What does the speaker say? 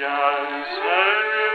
Just